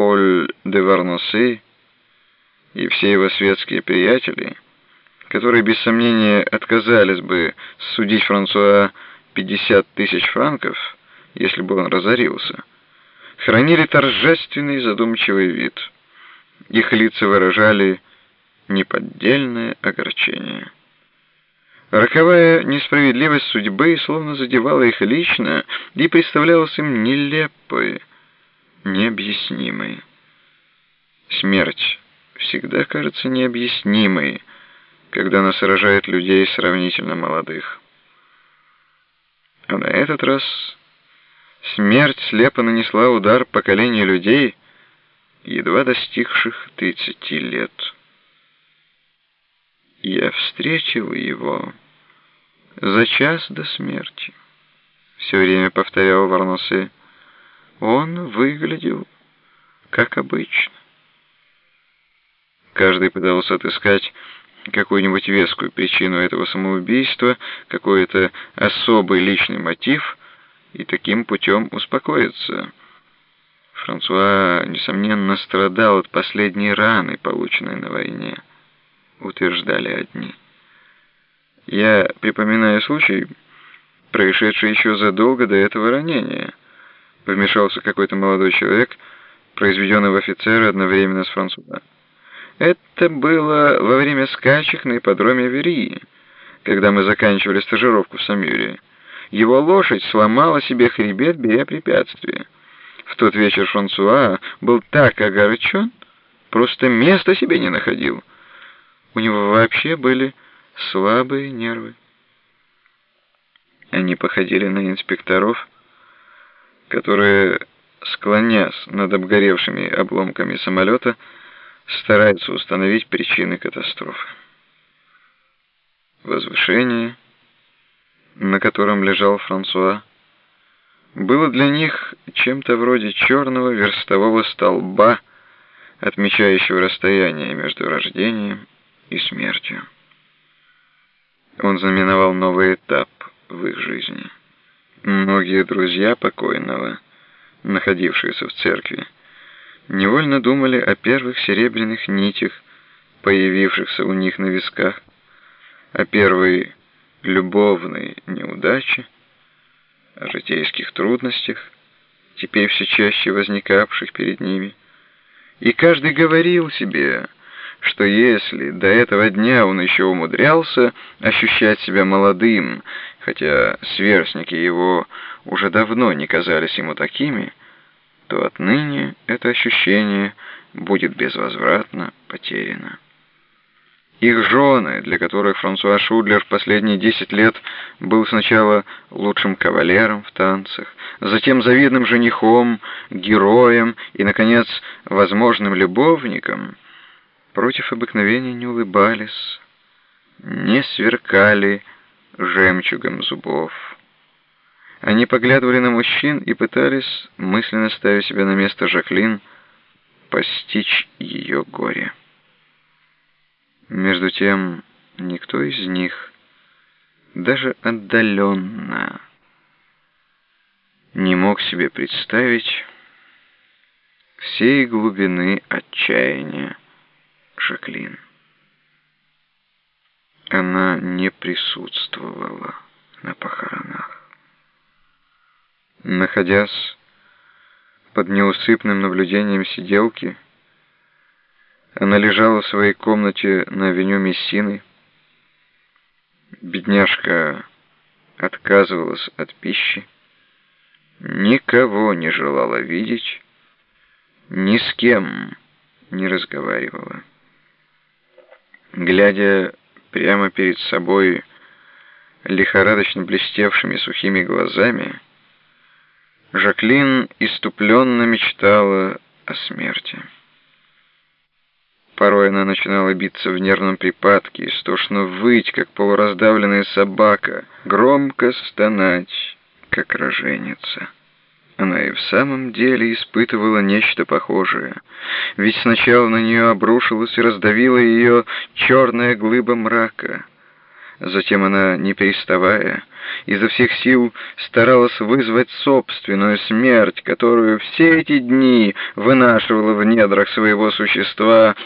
Поль де Варносы и все его светские приятели, которые без сомнения отказались бы судить Франсуа 50 тысяч франков, если бы он разорился, хранили торжественный задумчивый вид. Их лица выражали неподдельное огорчение. Роковая несправедливость судьбы словно задевала их лично и представлялась им нелепой, необъяснимой. Смерть всегда кажется необъяснимой, когда она сражает людей сравнительно молодых. А на этот раз смерть слепо нанесла удар поколению людей, едва достигших тридцати лет. Я встретил его за час до смерти. Все время повторял Варносе. Он выглядел как обычно. Каждый пытался отыскать какую-нибудь вескую причину этого самоубийства, какой-то особый личный мотив, и таким путем успокоиться. Франсуа, несомненно, страдал от последней раны, полученной на войне, утверждали одни. Я припоминаю случай, происшедший еще задолго до этого ранения. Вмешался какой-то молодой человек, произведенный в офицеры одновременно с Франсуа. Это было во время скачек на ипподроме Верии, когда мы заканчивали стажировку в Самюре. Его лошадь сломала себе хребет, беря препятствие. В тот вечер Франсуа был так огорчен, просто места себе не находил. У него вообще были слабые нервы. Они походили на инспекторов, которые, склонясь над обгоревшими обломками самолета, стараются установить причины катастрофы. Возвышение, на котором лежал Франсуа, было для них чем-то вроде черного верстового столба, отмечающего расстояние между рождением и смертью. Он знаменовал новый этап в их жизни. Многие друзья покойного, находившиеся в церкви, невольно думали о первых серебряных нитях, появившихся у них на висках, о первой любовной неудаче, о житейских трудностях, теперь все чаще возникавших перед ними. И каждый говорил себе, что если до этого дня он еще умудрялся ощущать себя молодым, хотя сверстники его уже давно не казались ему такими, то отныне это ощущение будет безвозвратно потеряно. Их жены, для которых Франсуа Шудлер в последние десять лет был сначала лучшим кавалером в танцах, затем завидным женихом, героем и, наконец, возможным любовником, против обыкновения не улыбались, не сверкали жемчугом зубов. Они поглядывали на мужчин и пытались, мысленно ставя себя на место Жаклин, постичь ее горе. Между тем, никто из них, даже отдаленно, не мог себе представить всей глубины отчаяния Жаклин. Она не присутствовала на похоронах находясь под неусыпным наблюдением сиделки, она лежала в своей комнате на авеню Мессины. Бедняжка отказывалась от пищи, никого не желала видеть, ни с кем не разговаривала. Глядя прямо перед собой лихорадочно блестевшими сухими глазами, Жаклин иступленно мечтала о смерти. Порой она начинала биться в нервном припадке, истошно выть, как полураздавленная собака, громко стонать, как роженица. Она и в самом деле испытывала нечто похожее, ведь сначала на нее обрушилась и раздавила ее черная глыба мрака — Затем она, не переставая, изо всех сил старалась вызвать собственную смерть, которую все эти дни вынашивала в недрах своего существа,